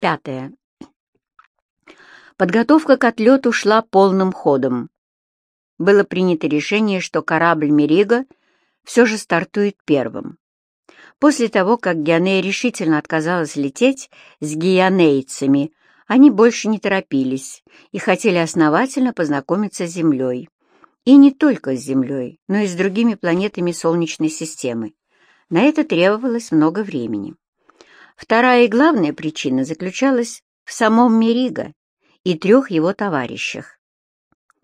Пятое. Подготовка к отлету шла полным ходом. Было принято решение, что корабль «Мерига» все же стартует первым. После того, как Геонея решительно отказалась лететь с геонейцами, они больше не торопились и хотели основательно познакомиться с Землей. И не только с Землей, но и с другими планетами Солнечной системы. На это требовалось много времени. Вторая и главная причина заключалась в самом Мериго и трех его товарищах.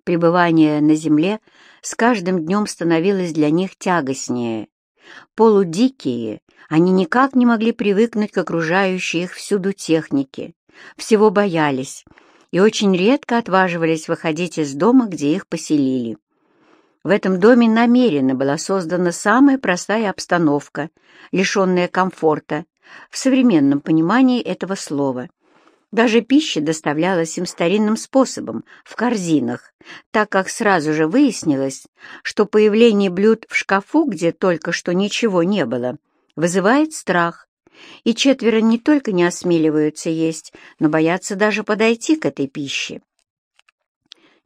Пребывание на земле с каждым днем становилось для них тягостнее. Полудикие, они никак не могли привыкнуть к окружающей их всюду технике, всего боялись и очень редко отваживались выходить из дома, где их поселили. В этом доме намеренно была создана самая простая обстановка, лишенная комфорта, в современном понимании этого слова. Даже пища доставлялась им старинным способом, в корзинах, так как сразу же выяснилось, что появление блюд в шкафу, где только что ничего не было, вызывает страх, и четверо не только не осмеливаются есть, но боятся даже подойти к этой пище.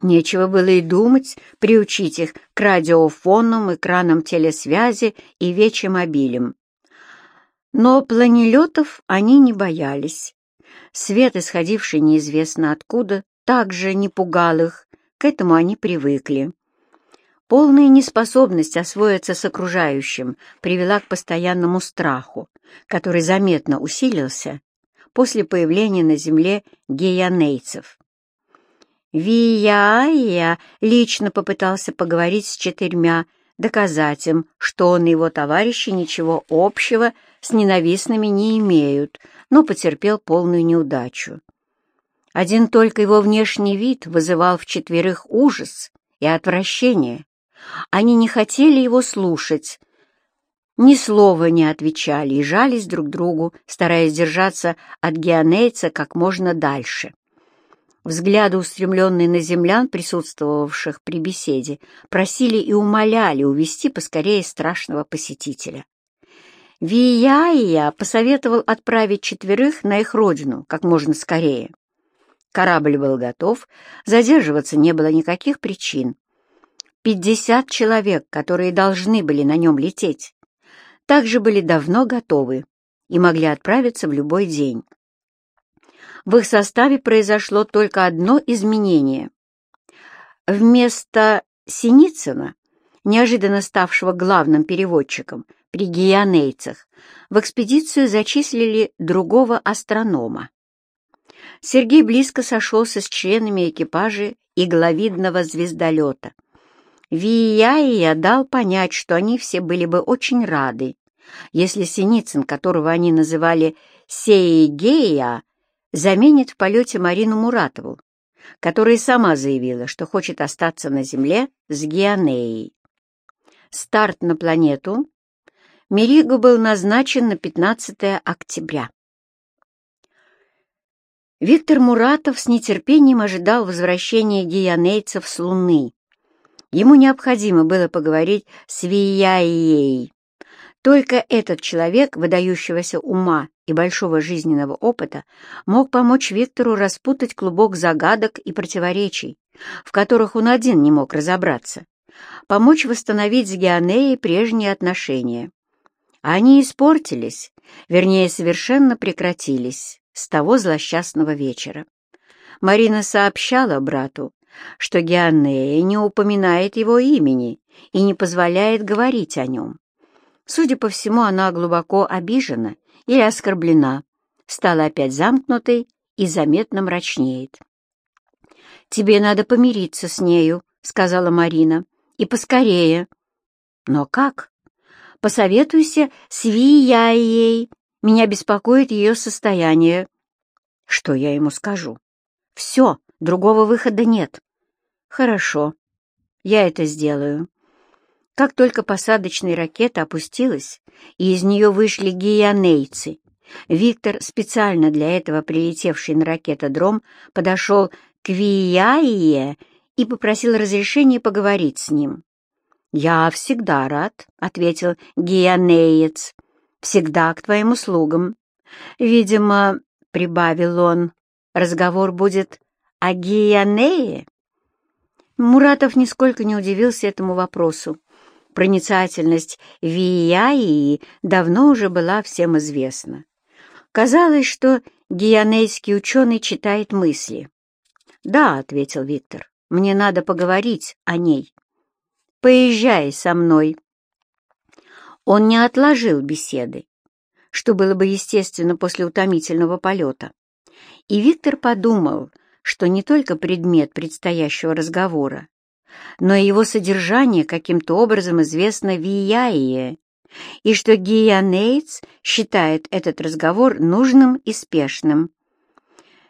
Нечего было и думать приучить их к радиофонам, экранам телесвязи и вечемобилям. Но планелетов они не боялись. Свет, исходивший неизвестно откуда, также не пугал их, к этому они привыкли. Полная неспособность освоиться с окружающим привела к постоянному страху, который заметно усилился после появления на земле геянейцев. Вияя лично попытался поговорить с четырьмя, доказать им, что он и его товарищи ничего общего с ненавистными не имеют, но потерпел полную неудачу. Один только его внешний вид вызывал в четверых ужас и отвращение. Они не хотели его слушать, ни слова не отвечали и жались друг другу, стараясь держаться от геонейца как можно дальше. Взгляды, устремленные на землян, присутствовавших при беседе, просили и умоляли увести поскорее страшного посетителя. Вияия посоветовал отправить четверых на их родину как можно скорее. Корабль был готов, задерживаться не было никаких причин. Пятьдесят человек, которые должны были на нем лететь, также были давно готовы и могли отправиться в любой день. В их составе произошло только одно изменение. Вместо Синицына, неожиданно ставшего главным переводчиком, при гианейцах в экспедицию зачислили другого астронома. Сергей близко сошелся с членами экипажа игловидного звездолета. Вияия дал понять, что они все были бы очень рады, если Синицын, которого они называли Сеигея, заменит в полете Марину Муратову, которая сама заявила, что хочет остаться на Земле с Геонеей. Старт на планету Мериго был назначен на 15 октября. Виктор Муратов с нетерпением ожидал возвращения гианейцев с Луны. Ему необходимо было поговорить с Вияей. Только этот человек, выдающегося ума и большого жизненного опыта, мог помочь Виктору распутать клубок загадок и противоречий, в которых он один не мог разобраться, помочь восстановить с Геонеей прежние отношения. Они испортились, вернее, совершенно прекратились с того злосчастного вечера. Марина сообщала брату, что Геонея не упоминает его имени и не позволяет говорить о нем. Судя по всему, она глубоко обижена или оскорблена, стала опять замкнутой и заметно мрачнеет. «Тебе надо помириться с нею», — сказала Марина, — «и поскорее». «Но как?» Посоветуйся с Вияей. Меня беспокоит ее состояние. Что я ему скажу? Все, другого выхода нет. Хорошо, я это сделаю. Как только посадочная ракета опустилась, и из нее вышли гианейцы, Виктор, специально для этого прилетевший на ракетодром, подошел к Вияе и попросил разрешения поговорить с ним. «Я всегда рад», — ответил Гианеец. «Всегда к твоим услугам. Видимо, — прибавил он, — разговор будет о Гианее. Муратов нисколько не удивился этому вопросу. Проницательность Вияи давно уже была всем известна. Казалось, что гианейский ученый читает мысли. «Да», — ответил Виктор, — «мне надо поговорить о ней. Поезжай со мной». Он не отложил беседы, что было бы естественно после утомительного полета. И Виктор подумал, что не только предмет предстоящего разговора, но и его содержание каким-то образом известно Вияие, и что Гианейтс считает этот разговор нужным и спешным.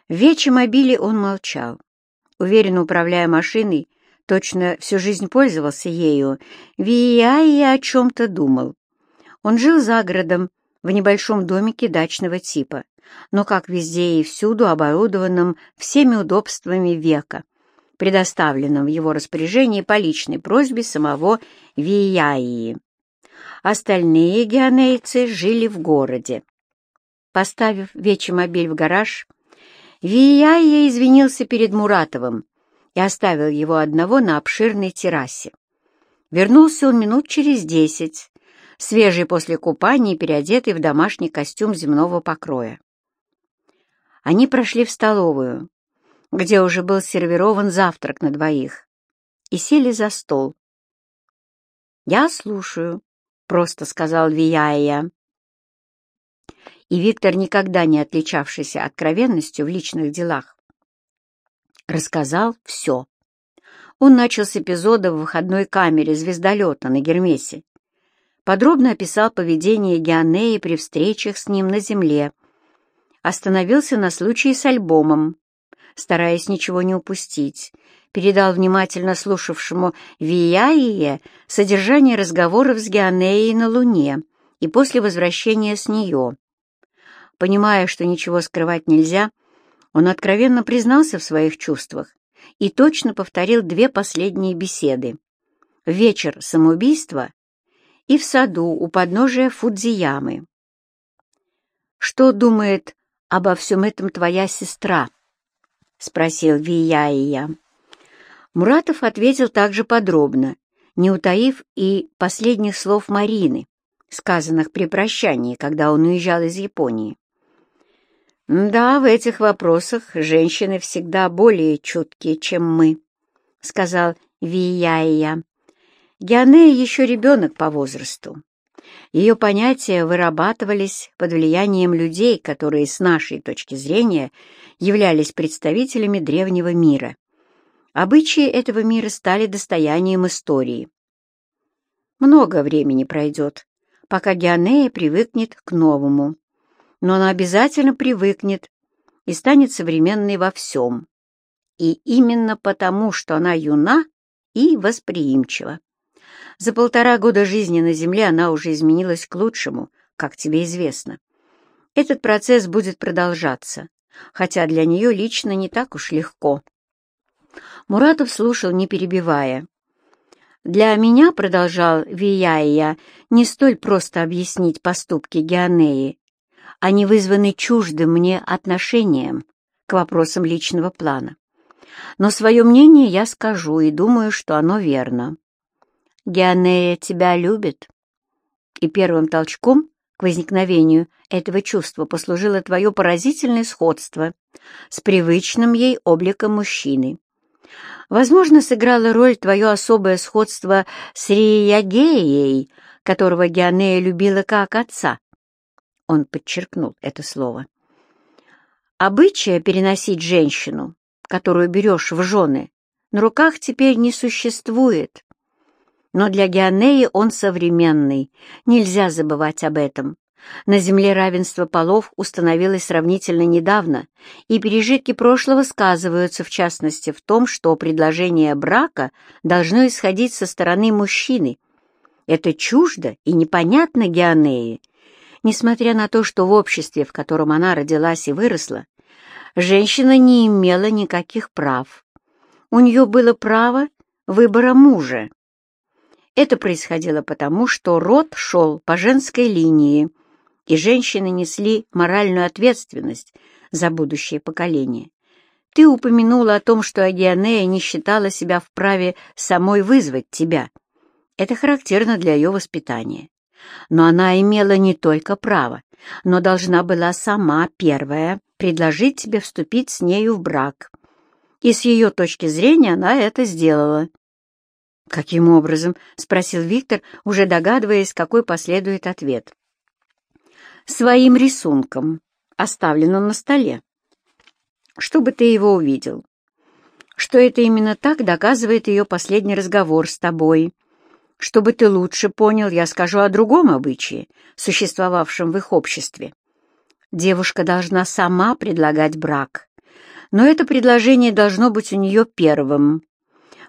В Вечемобиле он молчал. Уверенно управляя машиной, точно всю жизнь пользовался ею, Вияие о чем-то думал. Он жил за городом, в небольшом домике дачного типа, но, как везде и всюду, оборудованном всеми удобствами века, предоставленном в его распоряжении по личной просьбе самого Вияии. Остальные геонейцы жили в городе. Поставив вечемобиль в гараж, Вияия извинился перед Муратовым и оставил его одного на обширной террасе. Вернулся он минут через десять, свежий после купания и переодетый в домашний костюм земного покроя. Они прошли в столовую, где уже был сервирован завтрак на двоих, и сели за стол. «Я слушаю», — просто сказал Вияя. И Виктор, никогда не отличавшийся откровенностью в личных делах, рассказал все. Он начал с эпизода в выходной камере звездолета на Гермесе. Подробно описал поведение Геонеи при встречах с ним на Земле остановился на случае с альбомом, стараясь ничего не упустить, передал внимательно слушавшему Вияие содержание разговоров с Геонеей на Луне и после возвращения с нее. Понимая, что ничего скрывать нельзя, он откровенно признался в своих чувствах и точно повторил две последние беседы. Вечер самоубийства и в саду у подножия Фудзиямы. Что думает обо всем этом твоя сестра?» — спросил Вияия. Муратов ответил также подробно, не утаив и последних слов Марины, сказанных при прощании, когда он уезжал из Японии. «Да, в этих вопросах женщины всегда более чуткие, чем мы», — сказал Вияия. «Геонея еще ребенок по возрасту. Ее понятия вырабатывались под влиянием людей, которые, с нашей точки зрения, являлись представителями древнего мира. Обычаи этого мира стали достоянием истории. Много времени пройдет, пока Геонея привыкнет к новому, но она обязательно привыкнет и станет современной во всем. И именно потому, что она юна и восприимчива. За полтора года жизни на Земле она уже изменилась к лучшему, как тебе известно. Этот процесс будет продолжаться, хотя для нее лично не так уж легко. Муратов слушал, не перебивая. «Для меня, — продолжал Вияия, — не столь просто объяснить поступки Геонеи. Они вызваны чуждым мне отношением к вопросам личного плана. Но свое мнение я скажу и думаю, что оно верно. Геонея тебя любит. И первым толчком к возникновению этого чувства послужило твое поразительное сходство с привычным ей обликом мужчины. Возможно, сыграло роль твое особое сходство с Риягеей, которого Геонея любила как отца. Он подчеркнул это слово. Обычая переносить женщину, которую берешь в жены, на руках теперь не существует. Но для Геонеи он современный, нельзя забывать об этом. На Земле равенство полов установилось сравнительно недавно, и пережитки прошлого сказываются, в частности, в том, что предложение брака должно исходить со стороны мужчины. Это чуждо и непонятно Геонее. Несмотря на то, что в обществе, в котором она родилась и выросла, женщина не имела никаких прав. У нее было право выбора мужа. Это происходило потому, что род шел по женской линии, и женщины несли моральную ответственность за будущее поколение. Ты упомянула о том, что Агионея не считала себя вправе самой вызвать тебя. Это характерно для ее воспитания. Но она имела не только право, но должна была сама первая предложить тебе вступить с нею в брак. И с ее точки зрения она это сделала. «Каким образом?» — спросил Виктор, уже догадываясь, какой последует ответ. «Своим рисунком, оставленным на столе. Чтобы ты его увидел. Что это именно так, доказывает ее последний разговор с тобой. Чтобы ты лучше понял, я скажу о другом обычае, существовавшем в их обществе. Девушка должна сама предлагать брак, но это предложение должно быть у нее первым.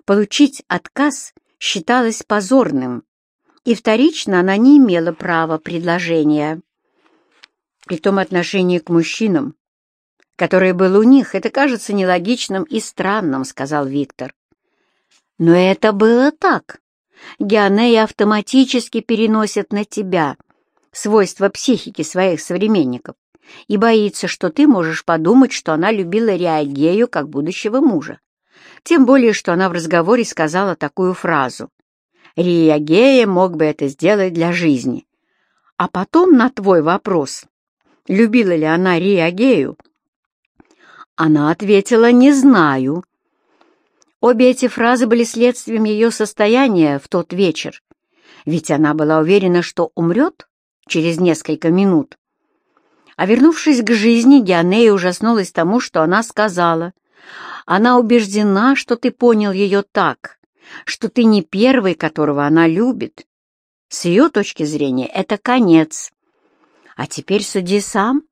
Получить отказ считалось позорным, и вторично она не имела права предложения. При том отношении к мужчинам, которое было у них, это кажется нелогичным и странным, сказал Виктор. Но это было так. Геонея автоматически переносит на тебя свойства психики своих современников и боится, что ты можешь подумать, что она любила Реагею как будущего мужа. Тем более, что она в разговоре сказала такую фразу. «Риагея мог бы это сделать для жизни». А потом на твой вопрос, любила ли она Риагею, она ответила «не знаю». Обе эти фразы были следствием ее состояния в тот вечер, ведь она была уверена, что умрет через несколько минут. А вернувшись к жизни, Геонея ужаснулась тому, что она сказала, она убеждена, что ты понял ее так, что ты не первый, которого она любит. С ее точки зрения это конец. А теперь суди сам,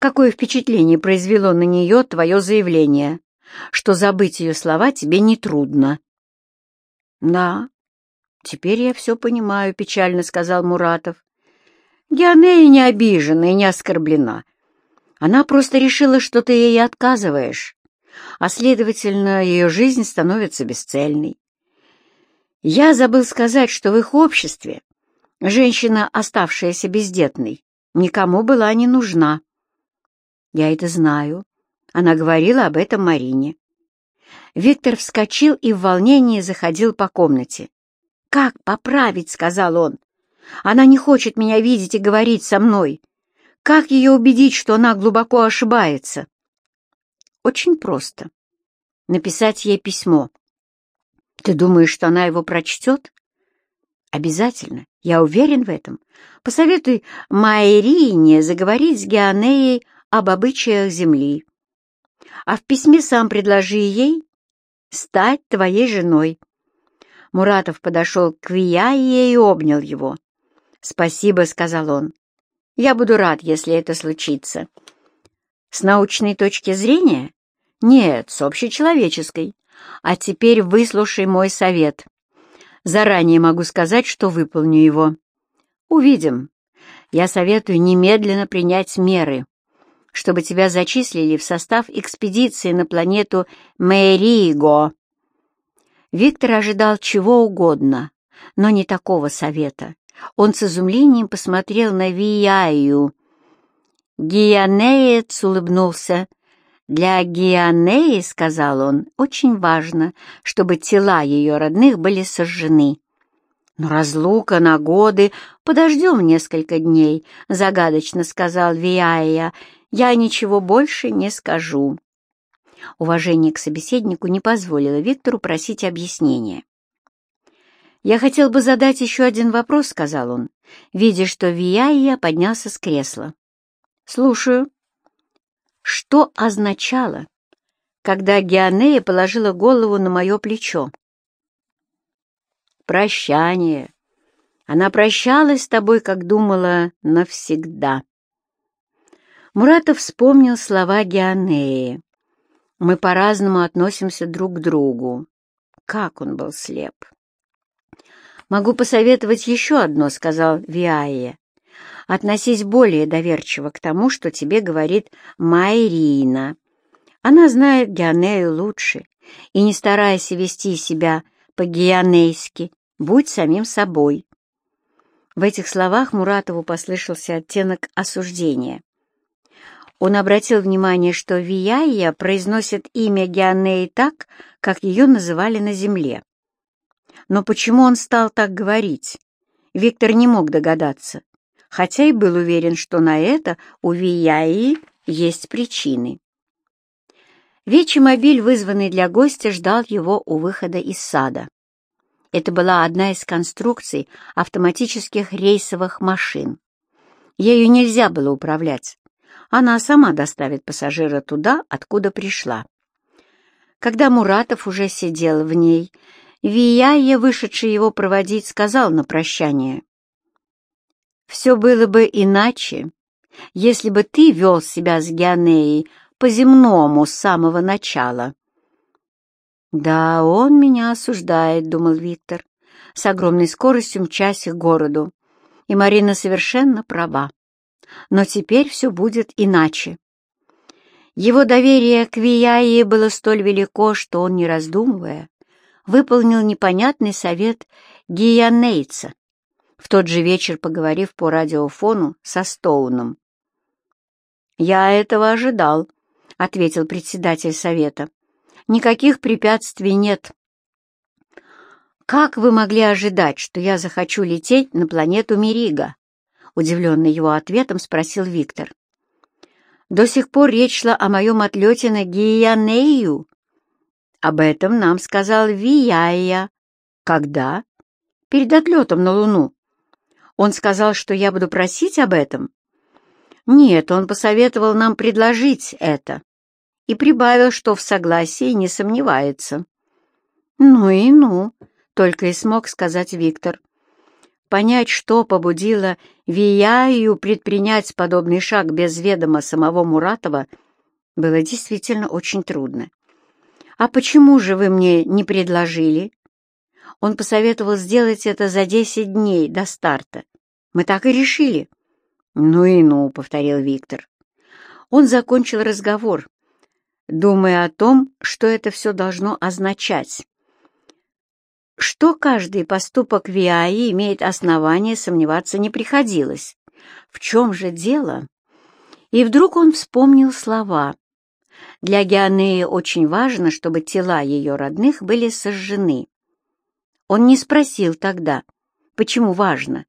какое впечатление произвело на нее твое заявление, что забыть ее слова тебе нетрудно. Да, теперь я все понимаю, печально сказал Муратов. Геонея не обижена и не оскорблена. Она просто решила, что ты ей отказываешь а, следовательно, ее жизнь становится бесцельной. Я забыл сказать, что в их обществе женщина, оставшаяся бездетной, никому была не нужна. Я это знаю. Она говорила об этом Марине. Виктор вскочил и в волнении заходил по комнате. «Как поправить?» — сказал он. «Она не хочет меня видеть и говорить со мной. Как ее убедить, что она глубоко ошибается?» Очень просто. Написать ей письмо. Ты думаешь, что она его прочтет? Обязательно. Я уверен в этом. Посоветуй Майрине заговорить с Геонеей об обычаях Земли. А в письме сам предложи ей стать твоей женой. Муратов подошел к Вияе и обнял его. «Спасибо», — сказал он. «Я буду рад, если это случится». «С научной точки зрения нет, с общечеловеческой. А теперь выслушай мой совет. Заранее могу сказать, что выполню его. Увидим. Я советую немедленно принять меры, чтобы тебя зачислили в состав экспедиции на планету Мэриго. Виктор ожидал чего угодно, но не такого совета. Он с изумлением посмотрел на Вияю. Гианеец улыбнулся для Гианеи, — сказал он, — очень важно, чтобы тела ее родных были сожжены. Но разлука на годы, подождем несколько дней, — загадочно сказал Виая, — я ничего больше не скажу. Уважение к собеседнику не позволило Виктору просить объяснения. «Я хотел бы задать еще один вопрос», — сказал он, видя, что Вияия поднялся с кресла. «Слушаю». Что означало, когда Геонея положила голову на мое плечо? Прощание. Она прощалась с тобой, как думала, навсегда. Муратов вспомнил слова Геонеи. Мы по-разному относимся друг к другу. Как он был слеп. «Могу посоветовать еще одно», — сказал Виая. Относись более доверчиво к тому, что тебе говорит Майрина. Она знает Геонею лучше, и не старайся вести себя по-геонейски, будь самим собой. В этих словах Муратову послышался оттенок осуждения. Он обратил внимание, что Вияя произносит имя Геонеи так, как ее называли на земле. Но почему он стал так говорить? Виктор не мог догадаться, хотя и был уверен, что на это у Вияи есть причины. Вечемобиль, вызванный для гостя, ждал его у выхода из сада. Это была одна из конструкций автоматических рейсовых машин. Ею нельзя было управлять. Она сама доставит пассажира туда, откуда пришла. Когда Муратов уже сидел в ней, Вияя, вышедший его проводить, сказал на прощание. «Все было бы иначе, если бы ты вел себя с Геонеей по-земному с самого начала». «Да, он меня осуждает», — думал Виктор, с огромной скоростью мчась к городу. И Марина совершенно права. Но теперь все будет иначе. Его доверие к Вияе было столь велико, что он, не раздумывая, выполнил непонятный совет Гиянейца, в тот же вечер поговорив по радиофону со Стоуном. «Я этого ожидал», — ответил председатель совета. «Никаких препятствий нет». «Как вы могли ожидать, что я захочу лететь на планету Мирига?» Удивленный его ответом спросил Виктор. «До сих пор речь шла о моем отлете на Гиянею», об этом нам сказал Вияя. Когда? Перед отлетом на Луну. Он сказал, что я буду просить об этом? Нет, он посоветовал нам предложить это. И прибавил, что в согласии не сомневается. Ну и ну, только и смог сказать Виктор. Понять, что побудило Вияю предпринять подобный шаг без ведома самого Муратова, было действительно очень трудно. «А почему же вы мне не предложили?» Он посоветовал сделать это за десять дней до старта. Мы так и решили. «Ну и ну», — повторил Виктор. Он закончил разговор, думая о том, что это все должно означать. Что каждый поступок Виаи имеет основание сомневаться не приходилось. В чем же дело? И вдруг он вспомнил слова — для Геонеи очень важно, чтобы тела ее родных были сожжены. Он не спросил тогда, почему важно,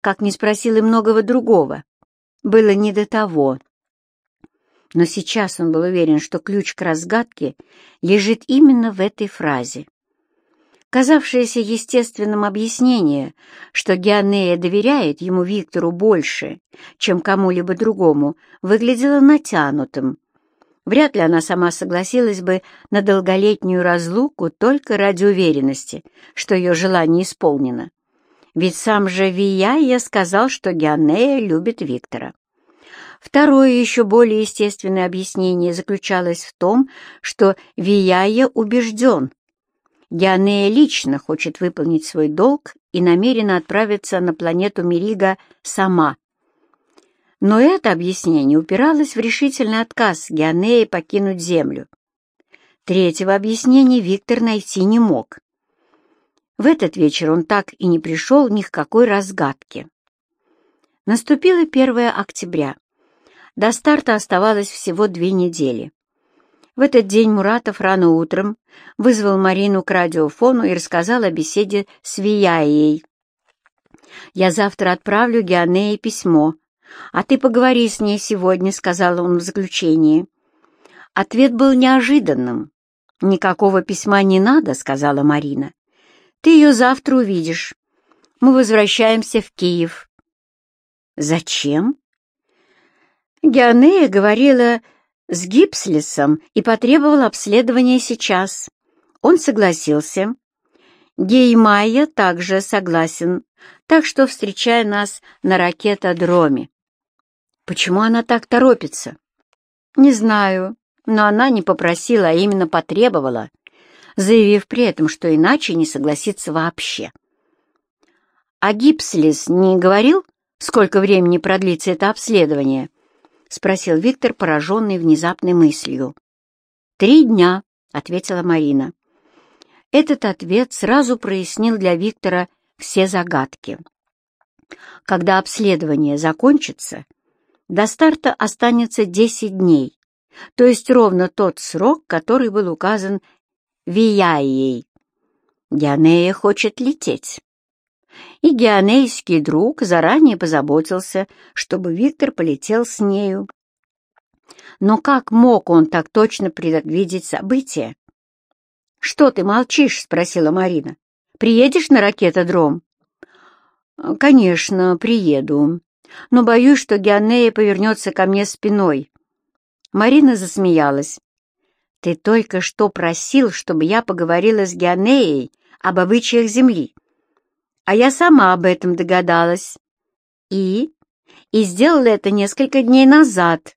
как не спросил и многого другого. Было не до того. Но сейчас он был уверен, что ключ к разгадке лежит именно в этой фразе. Казавшееся естественным объяснение, что Геонея доверяет ему Виктору больше, чем кому-либо другому, выглядело натянутым, Вряд ли она сама согласилась бы на долголетнюю разлуку только ради уверенности, что ее желание исполнено. Ведь сам же Вияя сказал, что Геонея любит Виктора. Второе, еще более естественное объяснение заключалось в том, что Вияя убежден. Геонея лично хочет выполнить свой долг и намерена отправиться на планету Мерига сама, но это объяснение упиралось в решительный отказ Геонеи покинуть Землю. Третьего объяснения Виктор найти не мог. В этот вечер он так и не пришел ни к какой разгадке. Наступило 1 октября. До старта оставалось всего две недели. В этот день Муратов рано утром вызвал Марину к радиофону и рассказал о беседе с Вияей. «Я завтра отправлю Геонее письмо», «А ты поговори с ней сегодня», — сказал он в заключении. Ответ был неожиданным. «Никакого письма не надо», — сказала Марина. «Ты ее завтра увидишь. Мы возвращаемся в Киев». «Зачем?» Геонея говорила с Гипслисом и потребовала обследования сейчас. Он согласился. Геймайя также согласен, так что встречай нас на ракетодроме. Почему она так торопится? Не знаю, но она не попросила, а именно потребовала, заявив при этом, что иначе не согласится вообще. А Гипслис не говорил, сколько времени продлится это обследование? — спросил Виктор, пораженный внезапной мыслью. «Три дня», — ответила Марина. Этот ответ сразу прояснил для Виктора все загадки. Когда обследование закончится, До старта останется 10 дней, то есть ровно тот срок, который был указан Вияей. Геонея хочет лететь. И геонейский друг заранее позаботился, чтобы Виктор полетел с нею. Но как мог он так точно предвидеть события? «Что ты молчишь?» — спросила Марина. «Приедешь на ракетодром?» «Конечно, приеду, но боюсь, что Геонея повернется ко мне спиной». Марина засмеялась. «Ты только что просил, чтобы я поговорила с Геонеей об обычаях Земли. А я сама об этом догадалась. И? И сделала это несколько дней назад.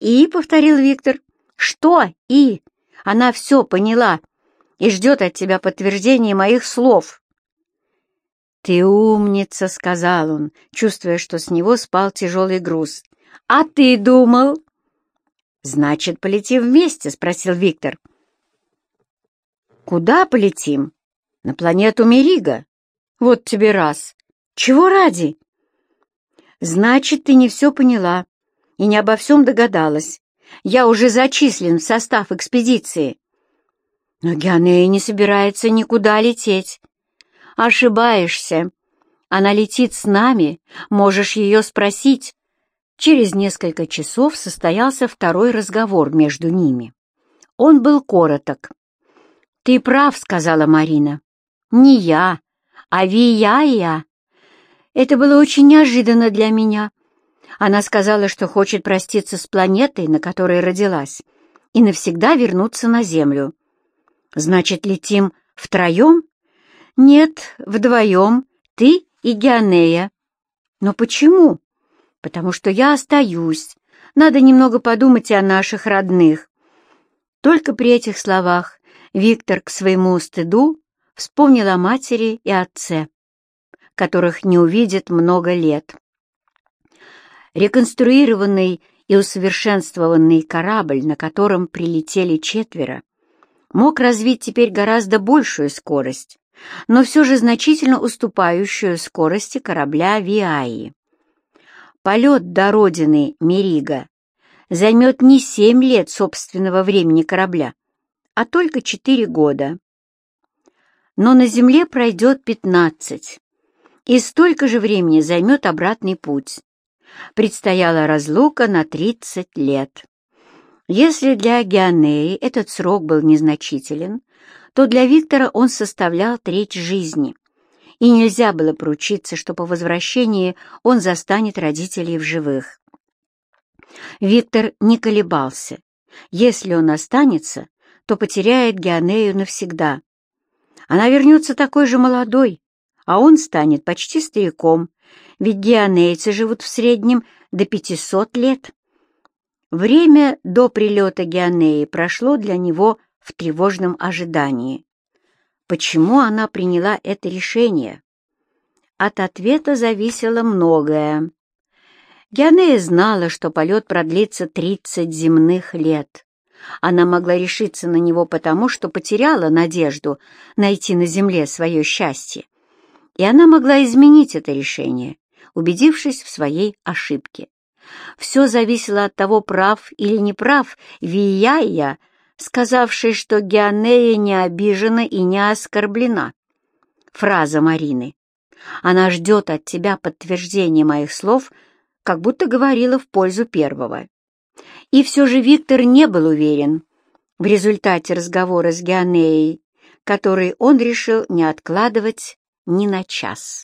И, — повторил Виктор, — что и? Она все поняла и ждет от тебя подтверждения моих слов. «Ты умница», — сказал он, чувствуя, что с него спал тяжелый груз. «А ты думал?» «Значит, полетим вместе?» — спросил Виктор. «Куда полетим?» «На планету Мерига. Вот тебе раз. Чего ради?» «Значит, ты не все поняла и не обо всем догадалась. Я уже зачислен в состав экспедиции». «Но Геонея не собирается никуда лететь». «Ошибаешься. Она летит с нами, можешь ее спросить». Через несколько часов состоялся второй разговор между ними. Он был короток. «Ты прав», — сказала Марина. «Не я, а Вия-я. Это было очень неожиданно для меня. Она сказала, что хочет проститься с планетой, на которой родилась, и навсегда вернуться на Землю. Значит, летим втроем? Нет, вдвоем, ты и Геонея. Но почему? Потому что я остаюсь. Надо немного подумать и о наших родных. Только при этих словах Виктор к своему стыду вспомнил о матери и отце, которых не увидит много лет. Реконструированный и усовершенствованный корабль, на котором прилетели четверо, мог развить теперь гораздо большую скорость, но все же значительно уступающую скорости корабля Виаи. Полет до родины Мерига займет не семь лет собственного времени корабля, а только четыре года. Но на Земле пройдет пятнадцать, и столько же времени займет обратный путь. Предстояла разлука на тридцать лет. Если для Геонеи этот срок был незначителен, то для Виктора он составлял треть жизни, и нельзя было поручиться, что по возвращении он застанет родителей в живых. Виктор не колебался. Если он останется, то потеряет Геонею навсегда. Она вернется такой же молодой, а он станет почти стариком, ведь геонейцы живут в среднем до 500 лет. Время до прилета Геонеи прошло для него в тревожном ожидании. Почему она приняла это решение? От ответа зависело многое. Геонея знала, что полет продлится 30 земных лет. Она могла решиться на него потому, что потеряла надежду найти на земле свое счастье. И она могла изменить это решение, убедившись в своей ошибке. Все зависело от того, прав или не прав Вияя, сказавший, что Геонея не обижена и не оскорблена. Фраза Марины. Она ждет от тебя подтверждения моих слов, как будто говорила в пользу первого. И все же Виктор не был уверен в результате разговора с Геонеей, который он решил не откладывать ни на час.